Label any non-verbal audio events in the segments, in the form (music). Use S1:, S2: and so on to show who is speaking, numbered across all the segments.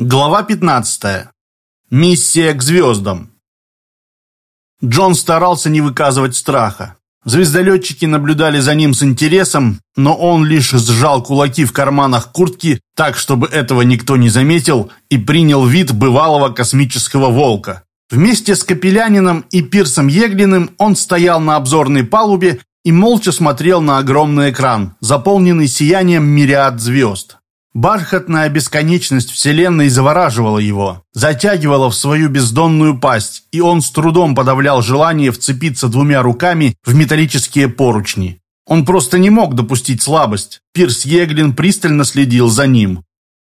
S1: Глава 15. Миссия к звездам. Джон старался не выказывать страха. Звездолетчики наблюдали за ним с интересом, но он лишь сжал кулаки в карманах куртки так, чтобы этого никто не заметил, и принял вид бывалого космического волка. Вместе с Капелянином и Пирсом Еглиным он стоял на обзорной палубе и молча смотрел на огромный экран, заполненный сиянием мириад звезд. Бархатная бесконечность Вселенной завораживала его, затягивала в свою бездонную пасть, и он с трудом подавлял желание вцепиться двумя руками в металлические поручни. Он просто не мог допустить слабость. Пирс Еглин пристально следил за ним.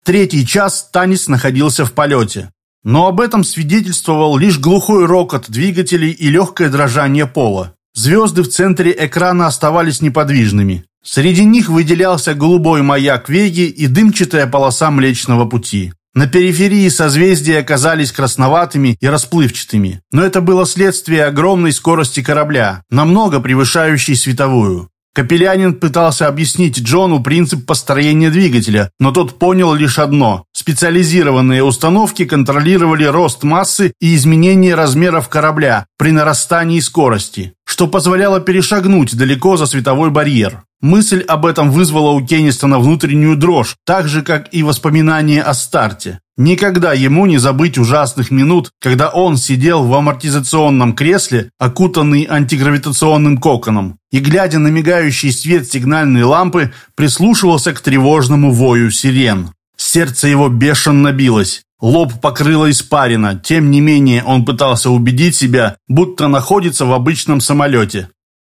S1: Третий час Танис находился в полете. Но об этом свидетельствовал лишь глухой рокот двигателей и легкое дрожание пола. Звезды в центре экрана оставались неподвижными. Среди них выделялся голубой маяк Веги и дымчатая полоса Млечного Пути. На периферии созвездия оказались красноватыми и расплывчатыми, но это было следствие огромной скорости корабля, намного превышающей световую. Капелянин пытался объяснить Джону принцип построения двигателя, но тот понял лишь одно. Специализированные установки контролировали рост массы и изменение размеров корабля при нарастании скорости, что позволяло перешагнуть далеко за световой барьер. Мысль об этом вызвала у Кеннистона внутреннюю дрожь, так же, как и воспоминания о старте. Никогда ему не забыть ужасных минут, когда он сидел в амортизационном кресле, окутанный антигравитационным коконом, и, глядя на мигающий свет сигнальной лампы, прислушивался к тревожному вою сирен. Сердце его бешено билось. Лоб покрыло испарина, тем не менее он пытался убедить себя, будто находится в обычном самолете.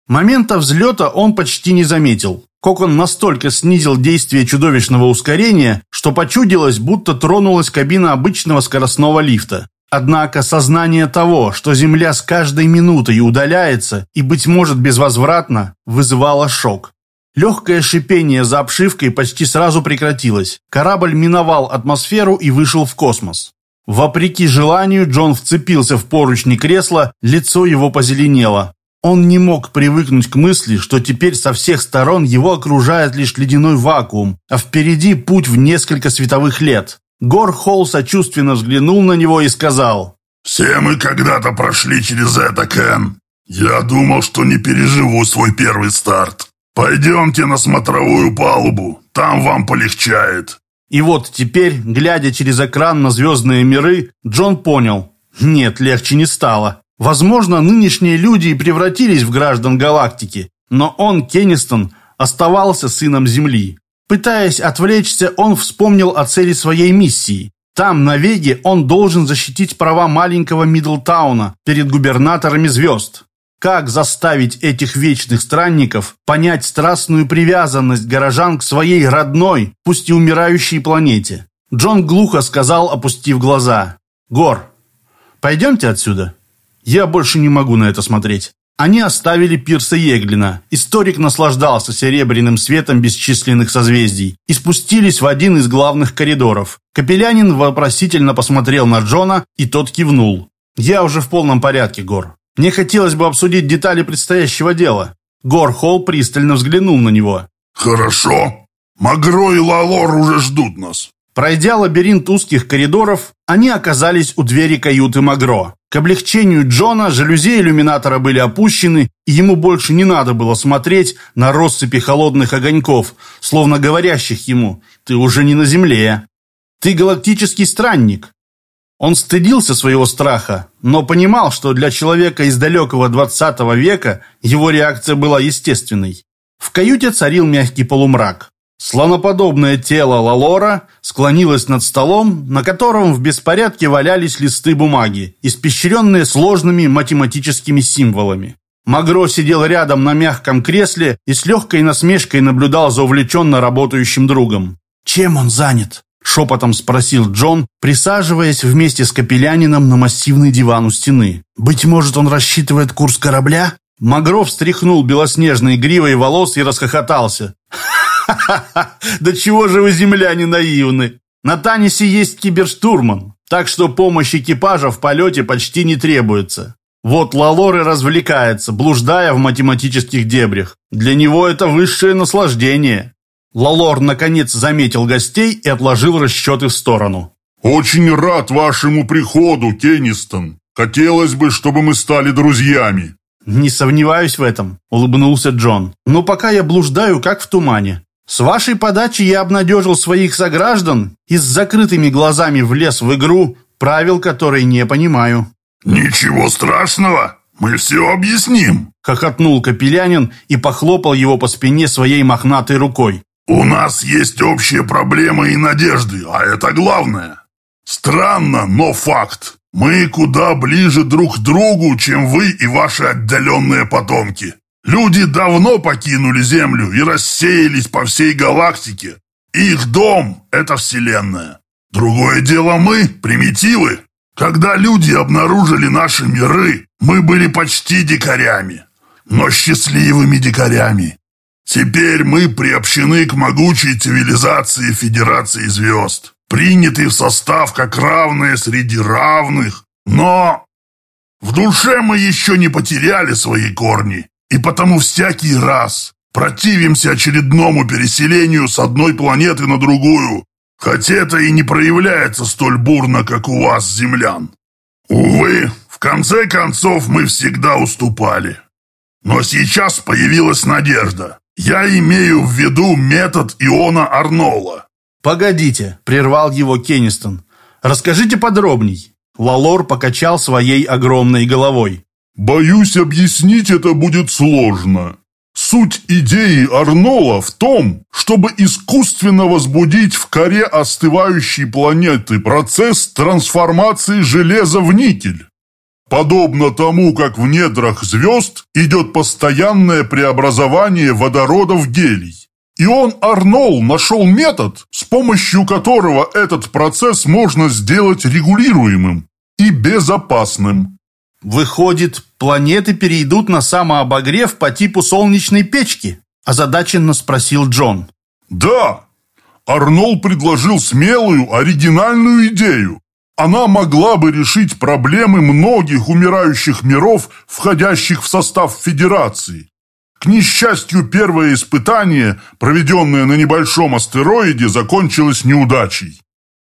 S1: Момента взлета он почти не заметил. Кокон настолько снизил действие чудовищного ускорения, что почудилось, будто тронулась кабина обычного скоростного лифта. Однако сознание того, что Земля с каждой минутой удаляется и, быть может, безвозвратно, вызывало шок. Легкое шипение за обшивкой почти сразу прекратилось. Корабль миновал атмосферу и вышел в космос. Вопреки желанию, Джон вцепился в поручни кресла, лицо его позеленело. Он не мог привыкнуть к мысли, что теперь со всех сторон его окружает лишь ледяной вакуум, а впереди путь в несколько световых лет. Гор Холл сочувственно взглянул на него и сказал,
S2: «Все мы когда-то прошли через это, Кен. Я думал, что не переживу свой первый старт. Пойдемте на смотровую палубу, там вам полегчает».
S1: И вот теперь, глядя через экран на звездные миры, Джон понял, нет, легче не стало. Возможно, нынешние люди и превратились в граждан галактики, но он, Кеннистон, оставался сыном Земли. Пытаясь отвлечься, он вспомнил о цели своей миссии. Там, на Веге, он должен защитить права маленького Мидлтауна перед губернаторами звезд. Как заставить этих вечных странников понять страстную привязанность горожан к своей родной, пусть и умирающей планете? Джон глухо сказал, опустив глаза. «Гор, пойдемте отсюда». Я больше не могу на это смотреть. Они оставили Пирса Еглина. Историк наслаждался серебряным светом бесчисленных созвездий и спустились в один из главных коридоров. Капелянин вопросительно посмотрел на Джона, и тот кивнул. «Я уже в полном порядке, Гор. Мне хотелось бы обсудить детали предстоящего дела». Гор Холл пристально взглянул на него.
S2: «Хорошо. Магро и Лалор уже ждут нас».
S1: Пройдя лабиринт узких коридоров, они оказались у двери каюты Магро. К облегчению Джона жалюзи иллюминатора были опущены, и ему больше не надо было смотреть на россыпи холодных огоньков, словно говорящих ему «ты уже не на земле, ты галактический странник». Он стыдился своего страха, но понимал, что для человека из далекого 20 века его реакция была естественной. В каюте царил мягкий полумрак. Слоноподобное тело Лалора склонилось над столом, на котором в беспорядке валялись листы бумаги, испещренные сложными математическими символами. Магро сидел рядом на мягком кресле и с легкой насмешкой наблюдал за увлеченно работающим другом. «Чем он занят?» – шепотом спросил Джон, присаживаясь вместе с Капелянином на массивный диван у стены. «Быть может, он рассчитывает курс корабля?» Магро встряхнул белоснежной гривой волос и расхохотался. Ха-ха-ха! (laughs) Да чего же вы, земляне, наивны? На Танисе есть киберштурман, так что помощь экипажа в полете почти не требуется. Вот Лалор и развлекается, блуждая в математических дебрях. Для него это высшее наслаждение. Лалор, наконец, заметил гостей и отложил расчеты в сторону.
S2: «Очень рад вашему приходу, Кеннистон. Хотелось бы, чтобы мы стали друзьями».
S1: «Не сомневаюсь в этом», — улыбнулся Джон. «Но пока я блуждаю, как в тумане. С вашей подачи я обнадежил своих сограждан и с закрытыми глазами влез в игру, правил которой не понимаю».
S2: «Ничего страшного, мы все объясним», —
S1: хохотнул Капелянин и похлопал его по спине своей мохнатой рукой.
S2: «У нас есть общие проблемы и надежды, а это главное. Странно, но факт. Мы куда ближе друг к другу, чем вы и ваши отдаленные потомки. Люди давно покинули Землю и рассеялись по всей галактике. Их дом – это Вселенная. Другое дело мы, примитивы. Когда люди обнаружили наши миры, мы были почти дикарями, но счастливыми дикарями. Теперь мы приобщены к могучей цивилизации Федерации Звезд, приняты в состав как равные среди равных, но в душе мы еще не потеряли свои корни и потому всякий раз противимся очередному переселению с одной планеты на другую, хотя это и не проявляется столь бурно, как у вас, землян. Увы, в конце концов мы всегда уступали. Но сейчас появилась надежда. Я имею в виду метод Иона Арнола.
S1: «Погодите», — прервал его Кеннистон. «Расскажите подробней». Лалор покачал своей огромной головой.
S2: Боюсь, объяснить это будет сложно. Суть идеи Арнола в том, чтобы искусственно возбудить в коре остывающей планеты процесс трансформации железа в никель. Подобно тому, как в недрах звезд идет постоянное преобразование водорода в гелий. И он, Арнол, нашел метод, с помощью которого этот процесс можно сделать регулируемым и безопасным.
S1: Выходит, планеты перейдут на самообогрев по типу солнечной печки? Озадаченно спросил Джон.
S2: Да. Арнол предложил смелую, оригинальную идею. Она могла бы решить проблемы многих умирающих миров, входящих в состав Федерации. К несчастью, первое испытание, проведенное на небольшом астероиде, закончилось неудачей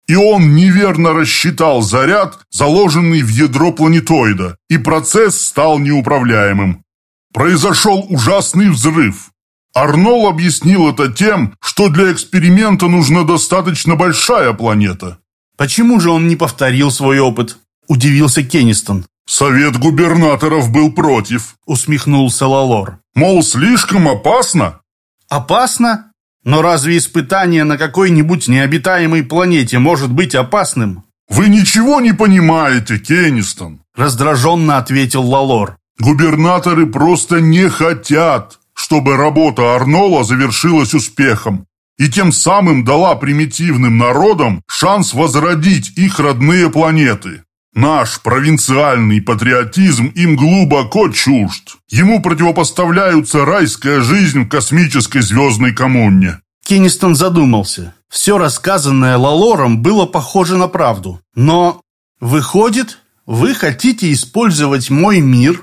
S2: и он неверно рассчитал заряд, заложенный в ядро планетоида, и процесс стал неуправляемым. Произошел ужасный взрыв. Арнол объяснил это тем, что для эксперимента нужна достаточно большая планета.
S1: «Почему же он не повторил свой опыт?» – удивился Кеннистон.
S2: «Совет губернаторов был против», –
S1: усмехнулся Лалор.
S2: «Мол, слишком опасно».
S1: «Опасно? Но разве испытание на какой-нибудь необитаемой планете может быть опасным?
S2: «Вы ничего не понимаете, Кеннистон», –
S1: раздраженно ответил Лалор.
S2: «Губернаторы просто не хотят, чтобы работа Арнола завершилась успехом и тем самым дала примитивным народам шанс возродить их родные планеты. Наш провинциальный патриотизм им глубоко чужд. Ему противопоставляются райская жизнь в космической звездной коммуне.
S1: Кеннистон задумался. Все рассказанное Лалором было похоже на правду. Но, выходит, вы хотите использовать мой мир,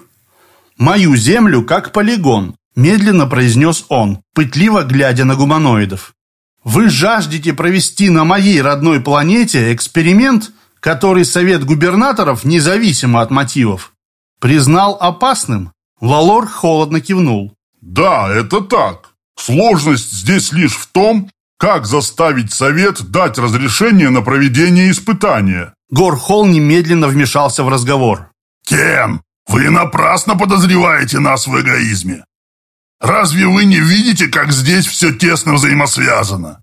S1: мою землю, как полигон, медленно произнес он, пытливо глядя на гуманоидов. Вы жаждете провести на моей родной планете эксперимент – который Совет губернаторов, независимо от мотивов, признал опасным, Лалор холодно кивнул.
S2: «Да, это так. Сложность здесь лишь в том, как заставить Совет дать разрешение на проведение испытания».
S1: Горхол немедленно вмешался в разговор.
S2: «Кен, вы напрасно подозреваете нас в эгоизме. Разве вы не видите, как здесь все тесно взаимосвязано?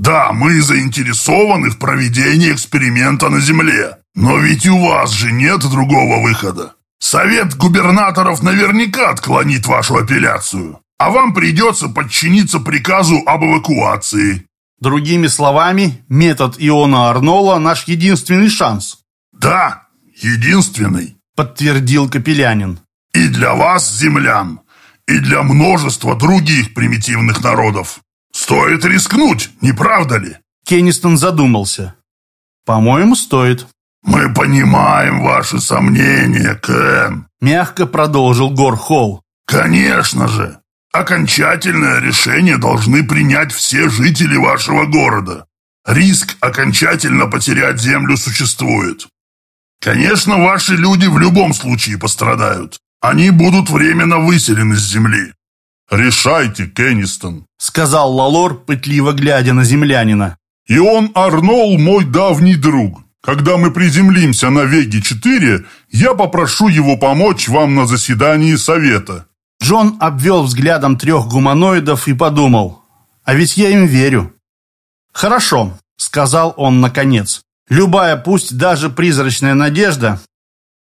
S2: Да, мы заинтересованы в проведении эксперимента на Земле. Но ведь у вас же нет другого выхода. Совет губернаторов наверняка отклонит вашу апелляцию, а вам придется подчиниться приказу об эвакуации.
S1: Другими словами, метод Иона Арнола – наш единственный шанс.
S2: Да, единственный,
S1: подтвердил Капелянин.
S2: И для вас, землян, и для множества других примитивных народов. «Стоит рискнуть, не правда ли?»
S1: Кеннистон задумался. «По-моему, стоит».
S2: «Мы понимаем ваши сомнения, Кен», —
S1: мягко продолжил Гор Холл.
S2: «Конечно же. Окончательное решение должны принять все жители вашего города. Риск окончательно потерять Землю существует. Конечно, ваши люди в любом случае пострадают. Они будут временно выселены с Земли. «Решайте, Кеннистон», —
S1: сказал Лалор, пытливо глядя на землянина.
S2: «И он Арнол мой давний друг. Когда мы приземлимся на Веге-4, я попрошу его помочь вам на заседании совета».
S1: Джон обвел взглядом трех гуманоидов и подумал, а ведь я им верю. «Хорошо», — сказал он наконец. «Любая, пусть даже призрачная надежда,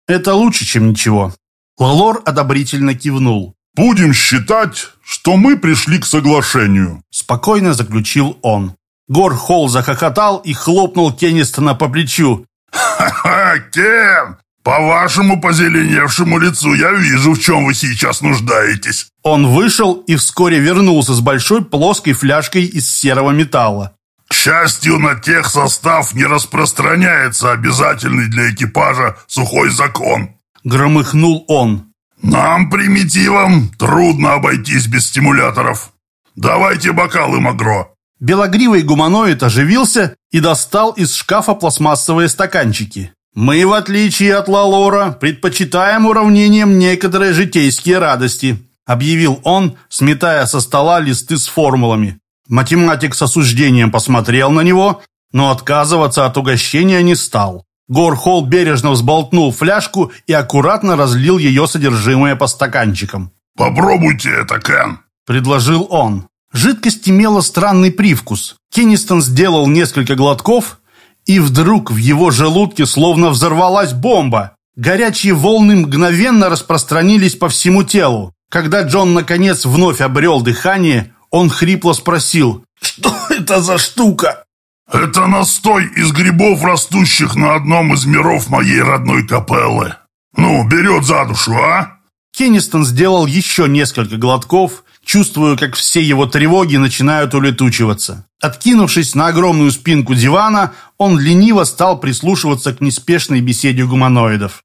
S1: это лучше, чем ничего». Лалор одобрительно кивнул.
S2: «Будем считать, что мы пришли к соглашению», —
S1: спокойно заключил он. Гор Холл захохотал и хлопнул Кеннистона по плечу.
S2: «Ха-ха, Кен, по вашему позеленевшему лицу я вижу, в чем вы сейчас нуждаетесь».
S1: Он вышел и вскоре вернулся с большой плоской фляжкой из серого металла.
S2: К счастью, на тех состав не распространяется обязательный для экипажа сухой закон.
S1: Громыхнул он.
S2: Нам, примитивам, трудно обойтись без стимуляторов. Давайте бокалы, Магро.
S1: Белогривый гуманоид оживился и достал из шкафа пластмассовые стаканчики. «Мы, в отличие от Лалора, предпочитаем уравнением некоторые житейские радости», объявил он, сметая со стола листы с формулами. Математик с осуждением посмотрел на него, но отказываться от угощения не стал. Горхол бережно взболтнул фляжку и аккуратно разлил ее содержимое по стаканчикам.
S2: «Попробуйте это, Кен», —
S1: предложил он. Жидкость имела странный привкус. Кеннистон сделал несколько глотков, и вдруг в его желудке словно взорвалась бомба. Горячие волны мгновенно распространились по всему телу. Когда Джон наконец вновь обрел дыхание, он хрипло спросил «Что это за штука?»
S2: «Это настой из грибов, растущих на одном из миров моей родной капеллы. Ну, берет за душу, а?»
S1: Кеннистон сделал еще несколько глотков, чувствуя, как все его тревоги начинают улетучиваться. Откинувшись на огромную спинку дивана, он лениво стал прислушиваться к неспешной беседе гуманоидов.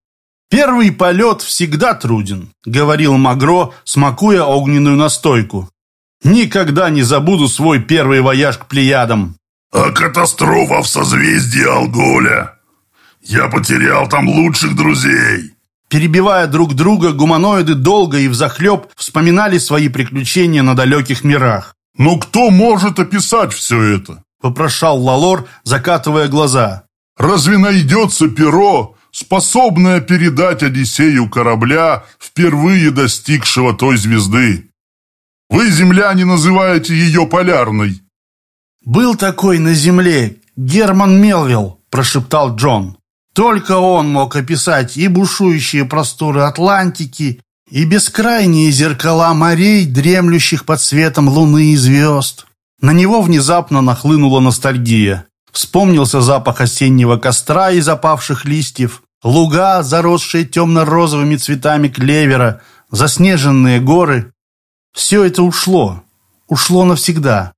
S1: «Первый полет всегда труден», — говорил Магро, смакуя огненную настойку. «Никогда не забуду свой первый вояж к Плеядам».
S2: «А катастрофа в созвездии Алголя? Я потерял там лучших друзей».
S1: Перебивая друг друга, гуманоиды долго и взахлеб вспоминали свои приключения на далеких мирах.
S2: «Но кто может описать все это?»
S1: – попрошал Лалор, закатывая глаза.
S2: «Разве найдется перо, способное передать Одиссею корабля, впервые достигшего той звезды? Вы, земляне, называете ее полярной».
S1: «Был такой на земле Герман Мелвилл», – прошептал Джон. Только он мог описать и бушующие просторы Атлантики, и бескрайние зеркала морей, дремлющих под светом луны и звезд. На него внезапно нахлынула ностальгия. Вспомнился запах осеннего костра и запавших листьев, луга, заросшие темно-розовыми цветами клевера, заснеженные горы. Все это ушло, ушло навсегда.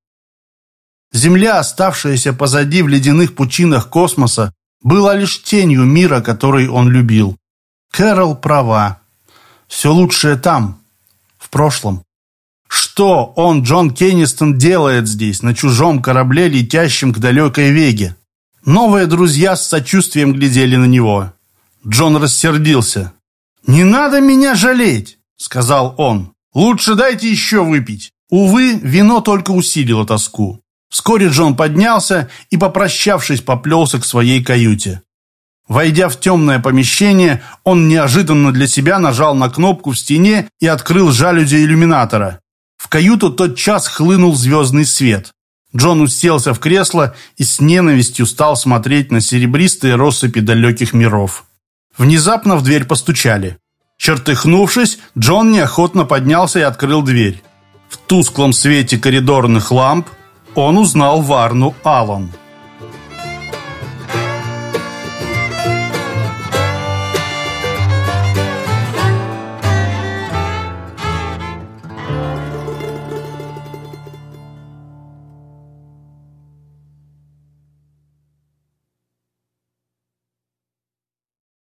S1: Земля, оставшаяся позади в ледяных пучинах космоса, была лишь тенью мира, который он любил. Кэрол права. Все лучшее там, в прошлом. Что он, Джон Кеннистон, делает здесь, на чужом корабле, летящем к далекой Веге? Новые друзья с сочувствием глядели на него. Джон рассердился. «Не надо меня жалеть», — сказал он. «Лучше дайте еще выпить». Увы, вино только усилило тоску. Вскоре Джон поднялся и, попрощавшись, поплелся к своей каюте. Войдя в темное помещение, он неожиданно для себя нажал на кнопку в стене и открыл жалюзи иллюминатора. В каюту тот час хлынул звездный свет. Джон уселся в кресло и с ненавистью стал смотреть на серебристые россыпи далеких миров. Внезапно в дверь постучали. Чертыхнувшись, Джон неохотно поднялся и открыл дверь. В тусклом свете коридорных ламп он узнал Варну Аллан.